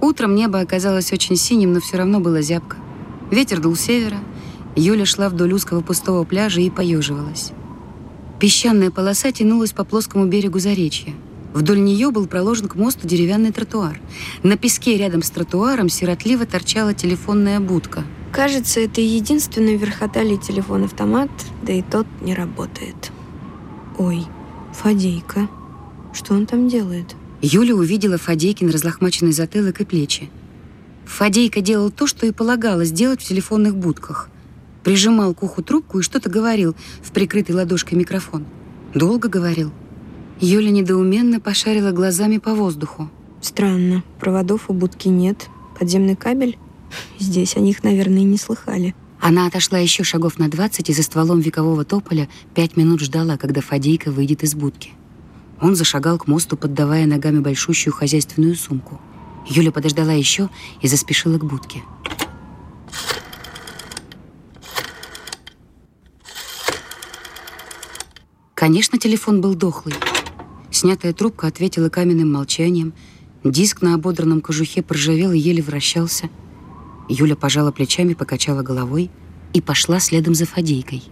Утром небо оказалось очень синим, но все равно было зябко. Ветер дул севера. Юля шла вдоль узкого пустого пляжа и поеживалась. Песчаная полоса тянулась по плоскому берегу Заречья. Вдоль нее был проложен к мосту деревянный тротуар. На песке рядом с тротуаром сиротливо торчала телефонная будка. Кажется, это единственный в Верхоталии телефон-автомат, да и тот не работает. Ой, Фадейка. Что он там делает? Юля увидела Фадейкин разлохмаченный затылок и плечи. Фадейка делал то, что и полагалось делать в телефонных будках. Прижимал к уху трубку и что-то говорил в прикрытый ладошкой микрофон. Долго говорил. Юля недоуменно пошарила глазами по воздуху. Странно. Проводов у будки нет. Подземный кабель? Здесь о них, наверное, не слыхали. Она отошла еще шагов на двадцать и за стволом векового тополя пять минут ждала, когда Фадейка выйдет из будки. Он зашагал к мосту, поддавая ногами большущую хозяйственную сумку. Юля подождала еще и заспешила к будке. Конечно, телефон был дохлый. Снятая трубка ответила каменным молчанием. Диск на ободранном кожухе поржавел и еле вращался. Юля пожала плечами, покачала головой и пошла следом за Фадейкой.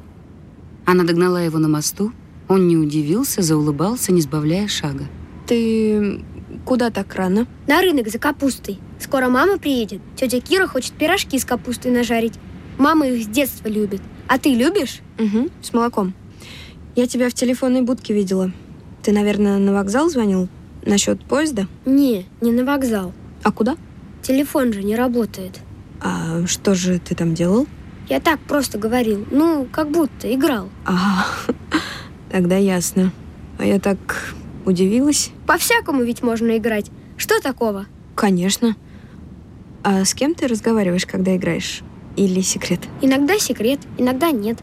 Она догнала его на мосту, он не удивился, заулыбался, не сбавляя шага. Ты куда так рано? На рынок за капустой. Скоро мама приедет. Тетя Кира хочет пирожки с капустой нажарить. Мама их с детства любит. А ты любишь? Угу, с молоком. Я тебя в телефонной будке видела. Ты, наверное, на вокзал звонил насчет поезда? Не, не на вокзал. А куда? Телефон же не работает. А что же ты там делал? Я так просто говорил. Ну, как будто играл. А, тогда ясно. А я так удивилась. По-всякому ведь можно играть. Что такого? Конечно. А с кем ты разговариваешь, когда играешь? Или секрет? Иногда секрет, иногда нет.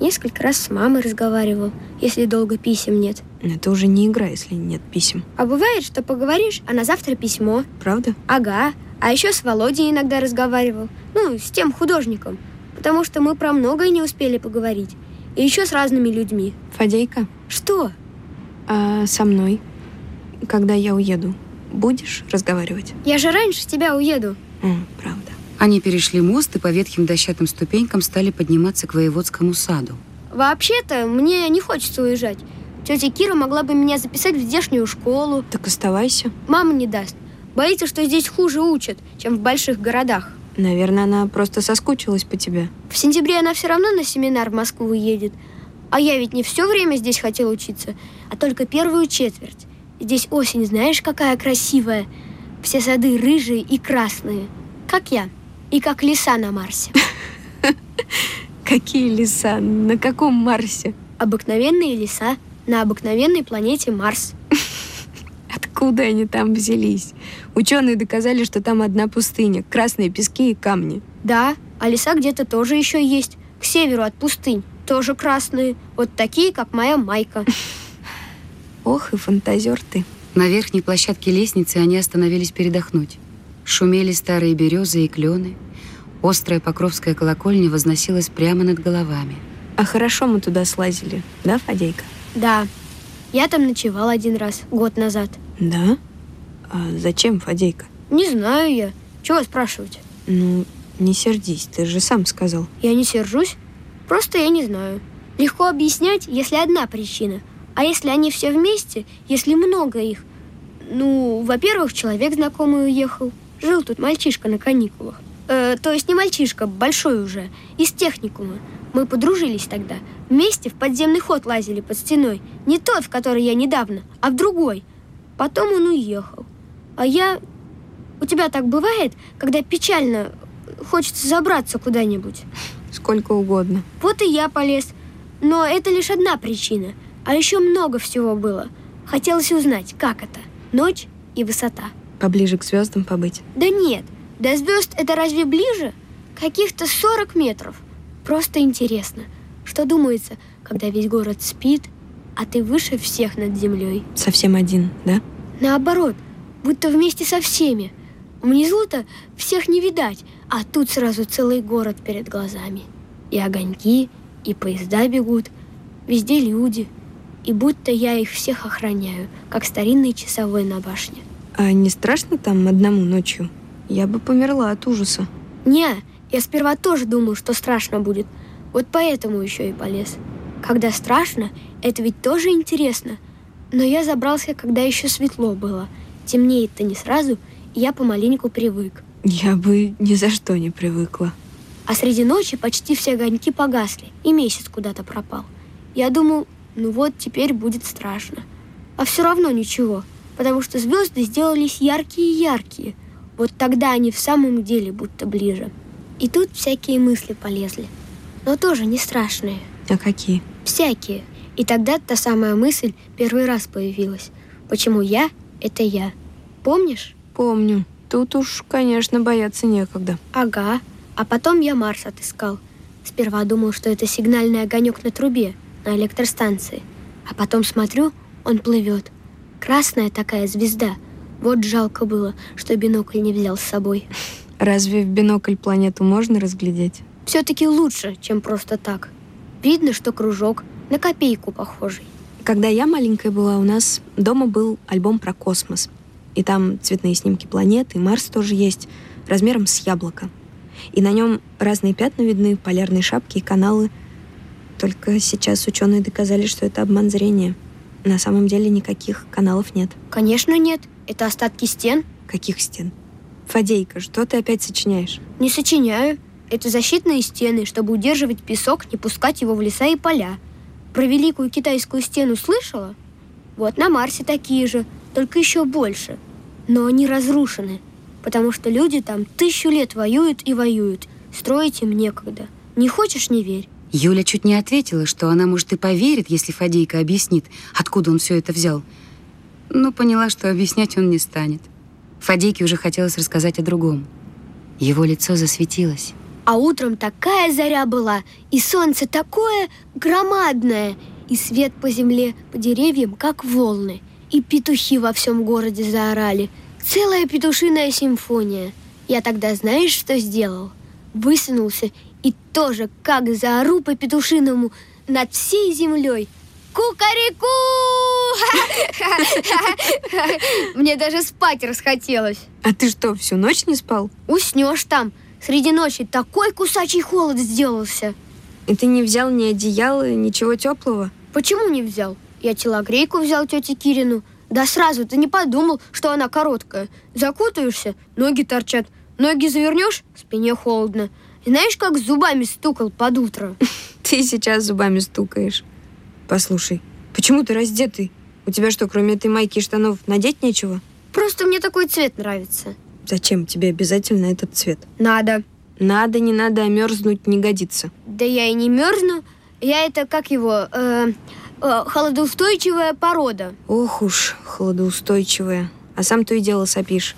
Несколько раз с мамой разговаривал, если долго писем нет. Это уже не игра, если нет писем. А бывает, что поговоришь, а на завтра письмо. Правда? Ага. А еще с Володей иногда разговаривал. Ну, с тем художником. Потому что мы про многое не успели поговорить. И еще с разными людьми. Фадейка, Что? а со мной, когда я уеду, будешь разговаривать? Я же раньше тебя уеду. М, правда. Они перешли мост и по ветхим дощатым ступенькам стали подниматься к воеводскому саду. Вообще-то, мне не хочется уезжать. Тетя Кира могла бы меня записать в здешнюю школу. Так оставайся. Мама не даст. Боится, что здесь хуже учат, чем в больших городах. Наверное, она просто соскучилась по тебе. В сентябре она все равно на семинар в Москву едет. А я ведь не все время здесь хотела учиться, а только первую четверть. Здесь осень, знаешь, какая красивая. Все сады рыжие и красные. Как я. И как леса на Марсе. Какие леса? На каком Марсе? Обыкновенные леса на обыкновенной планете Марс. Откуда они там взялись? Ученые доказали, что там одна пустыня, красные пески и камни. Да, а леса где-то тоже еще есть. К северу от пустынь. Тоже красные. Вот такие, как моя майка. Ох и фантазер ты. На верхней площадке лестницы они остановились передохнуть. Шумели старые березы и клены. Острая покровская колокольня возносилась прямо над головами. А хорошо мы туда слазили, да, Фадейка? Да, я там ночевал один раз, год назад. Да? А зачем, Фадейка? Не знаю я. Чего спрашивать? Ну, не сердись, ты же сам сказал. Я не сержусь, просто я не знаю. Легко объяснять, если одна причина. А если они все вместе, если много их? Ну, во-первых, человек знакомый уехал. Жил тут мальчишка на каникулах. Э, то есть не мальчишка, большой уже, из техникума. Мы подружились тогда. Вместе в подземный ход лазили под стеной. Не тот, в который я недавно, а в другой. Потом он уехал. А я... У тебя так бывает, когда печально хочется забраться куда-нибудь? Сколько угодно. Вот и я полез. Но это лишь одна причина. А еще много всего было. Хотелось узнать, как это. Ночь и высота. Поближе к звездам побыть. Да нет, до звезд это разве ближе? Каких-то 40 метров. Просто интересно, что думается, когда весь город спит, а ты выше всех над землей. Совсем один, да? Наоборот, будто вместе со всеми. Внизу-то всех не видать, а тут сразу целый город перед глазами. И огоньки, И поезда бегут, везде люди. И будто я их всех охраняю, как старинный часовой на башне. А не страшно там одному ночью? Я бы померла от ужаса. Не, я сперва тоже думал, что страшно будет. Вот поэтому еще и полез. Когда страшно, это ведь тоже интересно. Но я забрался, когда еще светло было. Темнеет-то не сразу, и я помаленьку привык. Я бы ни за что не привыкла. А среди ночи почти все огоньки погасли, и месяц куда-то пропал. Я думал, ну вот теперь будет страшно. А все равно ничего, потому что звезды сделались яркие-яркие. Вот тогда они в самом деле будто ближе. И тут всякие мысли полезли. Но тоже не страшные. А какие? Всякие. И тогда та самая мысль первый раз появилась. Почему я — это я. Помнишь? Помню. Тут уж, конечно, бояться некогда. Ага. А потом я Марс отыскал. Сперва думал, что это сигнальный огонек на трубе, на электростанции. А потом смотрю, он плывет. Красная такая звезда. Вот жалко было, что бинокль не взял с собой. Разве в бинокль планету можно разглядеть? Все-таки лучше, чем просто так. Видно, что кружок на копейку похожий. Когда я маленькая была, у нас дома был альбом про космос. И там цветные снимки планет, и Марс тоже есть, размером с яблоко. И на нем разные пятна видны, полярные шапки и каналы. Только сейчас ученые доказали, что это обман зрения. На самом деле никаких каналов нет. Конечно, нет. Это остатки стен. Каких стен? Фадейка, что ты опять сочиняешь? Не сочиняю. Это защитные стены, чтобы удерживать песок, не пускать его в леса и поля. Про великую китайскую стену слышала? Вот на Марсе такие же, только еще больше. Но они разрушены, потому что люди там тысячу лет воюют и воюют. Строить им некогда. Не хочешь — не верь. Юля чуть не ответила, что она, может, и поверит, если Фадейка объяснит, откуда он все это взял. Но поняла, что объяснять он не станет. Фадейке уже хотелось рассказать о другом. Его лицо засветилось. А утром такая заря была, и солнце такое громадное, и свет по земле, по деревьям, как волны. И петухи во всем городе заорали. Целая петушиная симфония. Я тогда знаешь, что сделал? Высунулся и тоже, как заору по петушиному, над всей землей. Кукареку! Мне даже спать расхотелось. А ты что, всю ночь не спал? Уснешь там. Среди ночи такой кусачий холод сделался. И ты не взял ни одеяла, ничего теплого? Почему не взял? Я телогрейку взял тете Кирину. Да сразу ты не подумал, что она короткая. Закутаешься, ноги торчат. Ноги завернешь, спине холодно. И знаешь, как зубами стукал под утро? Ты сейчас зубами стукаешь. Послушай, почему ты раздетый? У тебя что, кроме этой майки и штанов, надеть нечего? Просто мне такой цвет нравится. Зачем тебе обязательно этот цвет? Надо. Надо, не надо, а мерзнуть не годится. Да я и не мерзну. Я это, как его, э, э, холодоустойчивая порода. Ох уж, холодоустойчивая. А сам то и дело сопишь.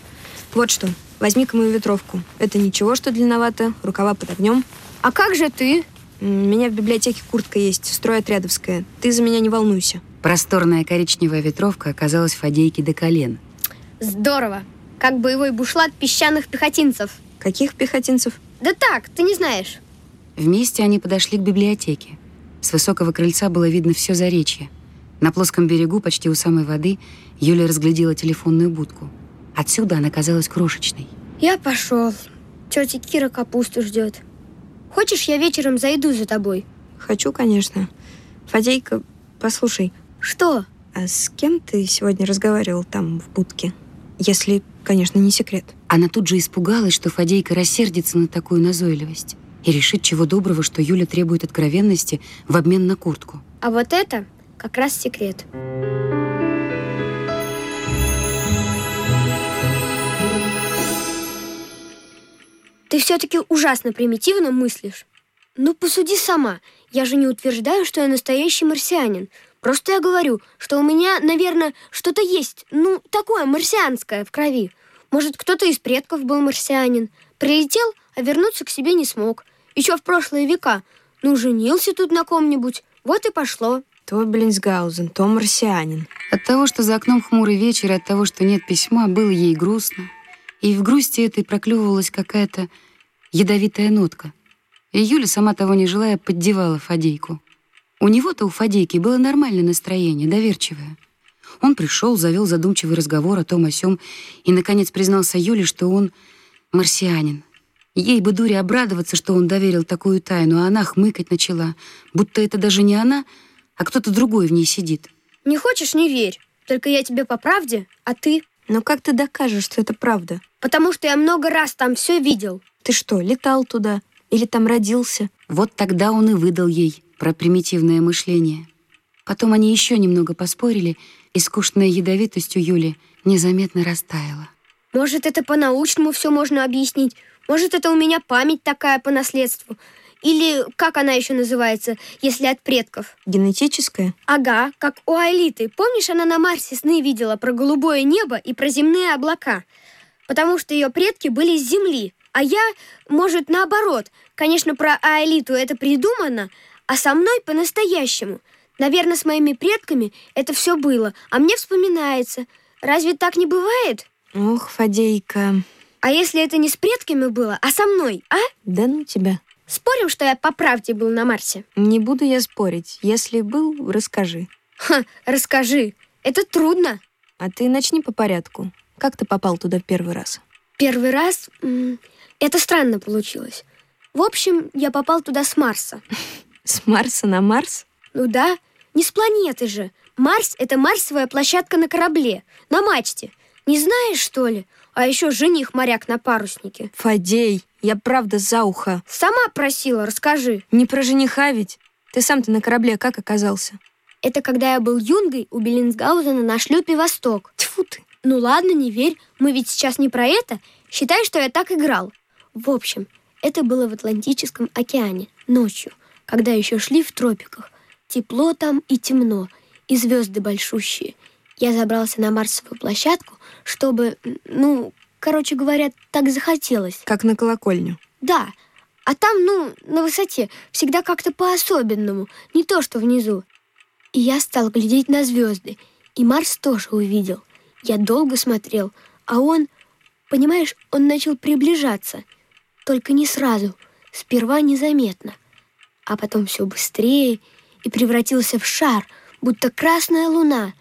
Вот что, возьми-ка мою ветровку. Это ничего, что длинновато, рукава под огнем. А как же ты? У меня в библиотеке куртка есть, стройотрядовская. Ты за меня не волнуйся. Просторная коричневая ветровка оказалась Фадейке до колен. Здорово. Как боевой бушлат песчаных пехотинцев. Каких пехотинцев? Да так, ты не знаешь. Вместе они подошли к библиотеке. С высокого крыльца было видно все заречье. На плоском берегу, почти у самой воды, Юля разглядела телефонную будку. Отсюда она казалась крошечной. Я пошел. Тетя Кира капусту ждет. Хочешь, я вечером зайду за тобой? Хочу, конечно. Фадейка, послушай, Что? а с кем ты сегодня разговаривал там, в будке? Если, конечно, не секрет. Она тут же испугалась, что Фадейка рассердится на такую назойливость и решит чего доброго, что Юля требует откровенности в обмен на куртку. А вот это как раз секрет. Ты все-таки ужасно примитивно мыслишь. Ну, посуди сама. Я же не утверждаю, что я настоящий марсианин. Просто я говорю, что у меня, наверное, что-то есть, ну, такое марсианское в крови. Может, кто-то из предков был марсианин. Прилетел, а вернуться к себе не смог. Еще в прошлые века. Ну, женился тут на ком-нибудь. Вот и пошло. То Блинсгаузен, то марсианин. От того, что за окном хмурый вечер, и от того, что нет письма, было ей грустно. И в грусти этой проклевывалась какая-то ядовитая нотка. И Юля, сама того не желая, поддевала Фадейку. У него-то у Фадейки было нормальное настроение, доверчивое. Он пришел, завел задумчивый разговор о том о сём и, наконец, признался Юле, что он марсианин. Ей бы дуре обрадоваться, что он доверил такую тайну, а она хмыкать начала, будто это даже не она, а кто-то другой в ней сидит. Не хочешь, не верь. Только я тебе по правде, а ты... Но как ты докажешь, что это правда? Потому что я много раз там все видел. Ты что, летал туда? Или там родился? Вот тогда он и выдал ей про примитивное мышление. Потом они еще немного поспорили, и скучная ядовитость у Юли незаметно растаяла. Может, это по-научному все можно объяснить. Может, это у меня память такая по наследству. Или как она еще называется, если от предков? Генетическая? Ага, как у Алиты. Помнишь, она на Марсе сны видела про голубое небо и про земные облака? Потому что ее предки были с Земли. А я, может, наоборот. Конечно, про Аэлиту это придумано, а со мной по-настоящему. Наверное, с моими предками это все было, а мне вспоминается. Разве так не бывает? Ох, Фадейка. А если это не с предками было, а со мной, а? Да ну тебя. Спорим, что я по правде был на Марсе? Не буду я спорить. Если был, расскажи. Ха, расскажи. Это трудно. А ты начни по порядку. Как ты попал туда в первый раз? Первый раз... Это странно получилось. В общем, я попал туда с Марса. С Марса на Марс? Ну да, не с планеты же. Марс — это марсовая площадка на корабле, на мачте. Не знаешь, что ли? А еще жених-моряк на паруснике. Фадей, я правда за ухо. Сама просила, расскажи. Не про жениха ведь. Ты сам-то на корабле как оказался? Это когда я был юнгой у Беллинсгаузена на шлюпе «Восток». Тьфу ты. Ну ладно, не верь, мы ведь сейчас не про это. Считай, что я так играл. В общем, это было в Атлантическом океане, ночью, когда еще шли в тропиках. Тепло там и темно, и звезды большущие. Я забрался на Марсовую площадку, чтобы, ну, короче говоря, так захотелось. Как на колокольню. Да, а там, ну, на высоте, всегда как-то по-особенному, не то, что внизу. И я стал глядеть на звезды, и Марс тоже увидел. Я долго смотрел, а он, понимаешь, он начал приближаться. Только не сразу, сперва незаметно. А потом все быстрее и превратился в шар, будто красная луна.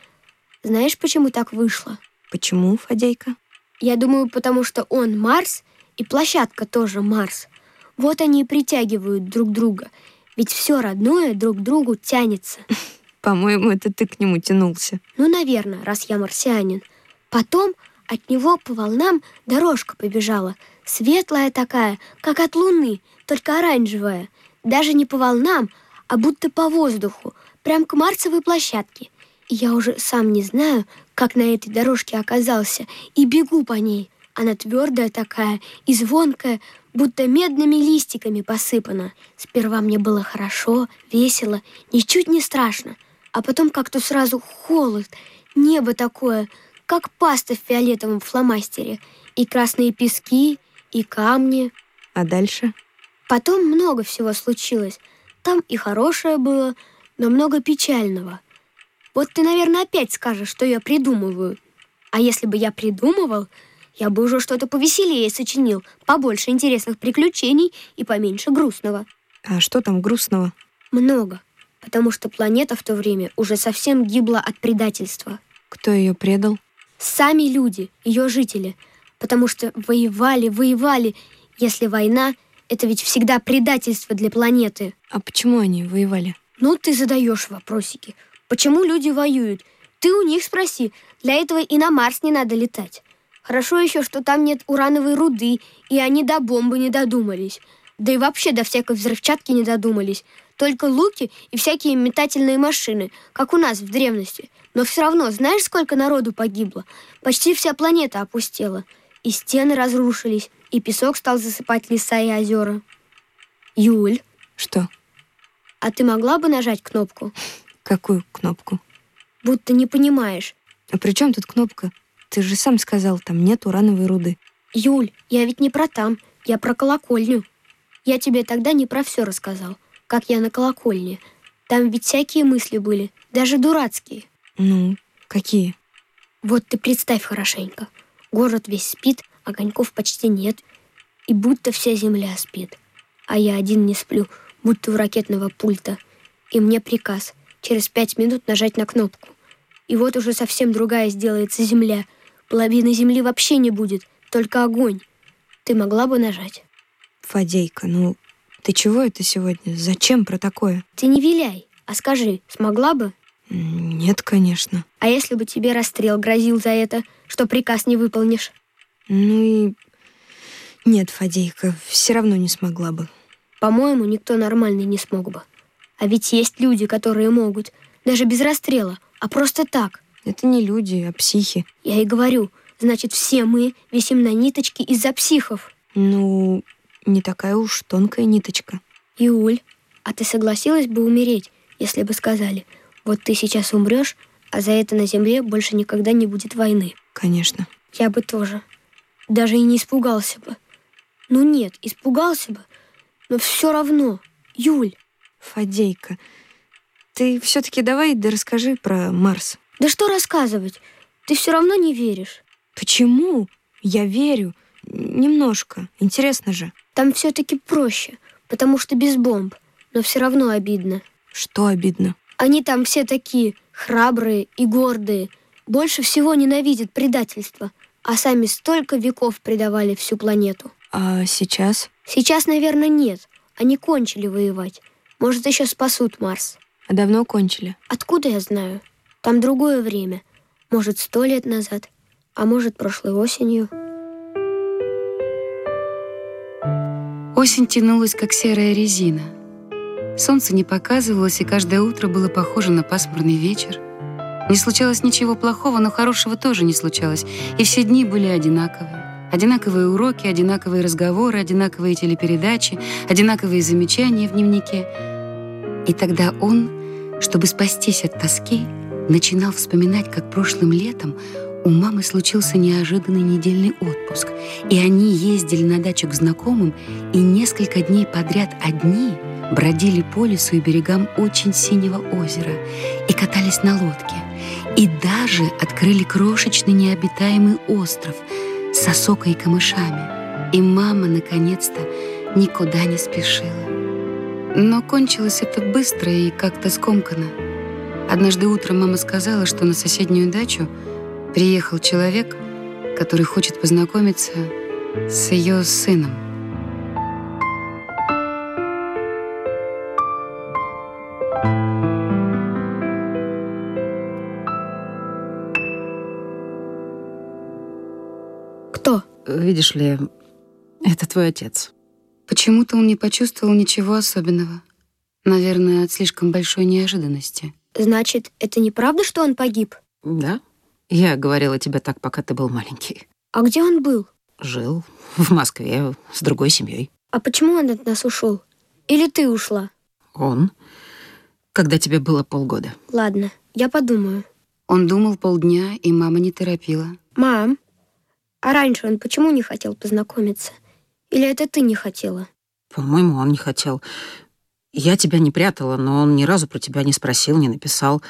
Знаешь, почему так вышло? Почему, Фадейка? Я думаю, потому что он Марс, и площадка тоже Марс. Вот они и притягивают друг друга. Ведь все родное друг к другу тянется. По-моему, это ты к нему тянулся. Ну, наверное, раз я марсианин. Потом от него по волнам дорожка побежала. Светлая такая, как от луны, только оранжевая. Даже не по волнам, а будто по воздуху, прям к марсовой площадке. И я уже сам не знаю, как на этой дорожке оказался, и бегу по ней. Она твердая такая и звонкая, будто медными листиками посыпана. Сперва мне было хорошо, весело, ничуть не страшно. А потом как-то сразу холод, небо такое, как паста в фиолетовом фломастере, и красные пески, и камни. А дальше? Потом много всего случилось. Там и хорошее было, но много печального. Вот ты, наверное, опять скажешь, что я придумываю. А если бы я придумывал, я бы уже что-то повеселее сочинил, побольше интересных приключений и поменьше грустного. А что там грустного? Много. Потому что планета в то время уже совсем гибла от предательства. Кто ее предал? Сами люди, ее жители. Потому что воевали, воевали. Если война, это ведь всегда предательство для планеты. А почему они воевали? Ну, ты задаешь вопросики. Почему люди воюют? Ты у них спроси. Для этого и на Марс не надо летать. Хорошо еще, что там нет урановой руды, и они до бомбы не додумались. Да и вообще до всякой взрывчатки не додумались. Только луки и всякие метательные машины, как у нас в древности. Но все равно, знаешь, сколько народу погибло? Почти вся планета опустела. И стены разрушились, и песок стал засыпать леса и озера. Юль, Что? а ты могла бы нажать кнопку? Какую кнопку? Будто не понимаешь. А при чем тут кнопка? Ты же сам сказал, там нет урановой руды. Юль, я ведь не про там, я про колокольню. Я тебе тогда не про все рассказал, как я на колокольне. Там ведь всякие мысли были, даже дурацкие. Ну, какие? Вот ты представь хорошенько. Город весь спит, огоньков почти нет. И будто вся земля спит. а я один не сплю, будто у ракетного пульта. И мне приказ через пять минут нажать на кнопку. И вот уже совсем другая сделается земля. Половины земли вообще не будет, только огонь. Ты могла бы нажать? Фадейка, ну ты чего это сегодня? Зачем про такое? Ты не виляй, а скажи, смогла бы? Нет, конечно. А если бы тебе расстрел грозил за это, что приказ не выполнишь? Ну и... Нет, Фадейка, все равно не смогла бы. По-моему, никто нормальный не смог бы. А ведь есть люди, которые могут, даже без расстрела, а просто так. Это не люди, а психи. Я и говорю, значит, все мы висим на ниточке из-за психов. Ну, не такая уж тонкая ниточка. Иуль, а ты согласилась бы умереть, если бы сказали, вот ты сейчас умрешь, а за это на земле больше никогда не будет войны? Конечно. Я бы тоже. Даже и не испугался бы. Ну нет, испугался бы, но все равно. Юль. Фадейка, ты все-таки давай да расскажи про Марс. Да что рассказывать? Ты все равно не веришь. Почему? Я верю. Немножко. Интересно же. Там все-таки проще, потому что без бомб. Но все равно обидно. Что обидно? Они там все такие храбрые и гордые. Больше всего ненавидят предательство. А сами столько веков предавали всю планету. А сейчас? Сейчас, наверное, нет. Они кончили воевать. Может, еще спасут Марс. А давно кончили? Откуда я знаю? Там другое время. Может, сто лет назад. А может, прошлой осенью. Осень тянулась, как серая резина. Солнце не показывалось, и каждое утро было похоже на пасмурный вечер. Не случалось ничего плохого, но хорошего тоже не случалось, и все дни были одинаковые. Одинаковые уроки, одинаковые разговоры, одинаковые телепередачи, одинаковые замечания в дневнике. И тогда он, чтобы спастись от тоски, начинал вспоминать, как прошлым летом у мамы случился неожиданный недельный отпуск, и они ездили на дачу к знакомым и несколько дней подряд одни бродили по лесу и берегам очень синего озера и катались на лодке, и даже открыли крошечный необитаемый остров с сосокой и камышами. И мама, наконец-то, никуда не спешила. Но кончилось это быстро и как-то скомканно. Однажды утром мама сказала, что на соседнюю дачу приехал человек, который хочет познакомиться с ее сыном. Видишь ли, это твой отец. Почему-то он не почувствовал ничего особенного. Наверное, от слишком большой неожиданности. Значит, это неправда, что он погиб? Да? Я говорила тебе так, пока ты был маленький. А где он был? Жил в Москве с другой семьей. А почему он от нас ушел? Или ты ушла? Он? Когда тебе было полгода. Ладно, я подумаю. Он думал полдня, и мама не торопила. Мам, а раньше он почему не хотел познакомиться? Или это ты не хотела? По-моему, он не хотел. Я тебя не прятала, но он ни разу про тебя не спросил, не написал.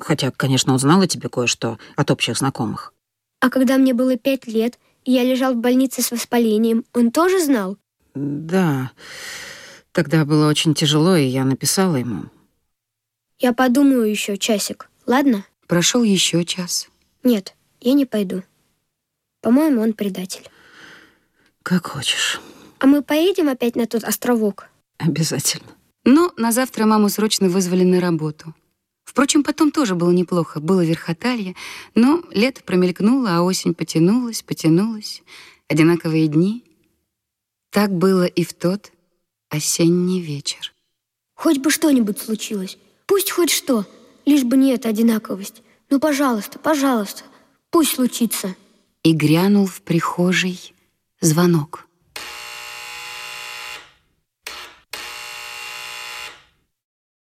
Хотя, конечно, он знал о тебе кое-что от общих знакомых. А когда мне было пять лет, и я лежал в больнице с воспалением, он тоже знал? Да. Тогда было очень тяжело, и я написала ему. Я подумаю еще часик, ладно? Прошел еще час. Нет, я не пойду. По-моему, он предатель. Как хочешь. А мы поедем опять на тот островок? Обязательно. Но на завтра маму срочно вызвали на работу. Впрочем, потом тоже было неплохо. Было верхоталье, но лето промелькнуло, а осень потянулась, потянулась. Одинаковые дни. Так было и в тот осенний вечер. Хоть бы что-нибудь случилось. Пусть хоть что, лишь бы не эта одинаковость. Ну, пожалуйста, пожалуйста, пусть случится. И грянул в прихожей звонок.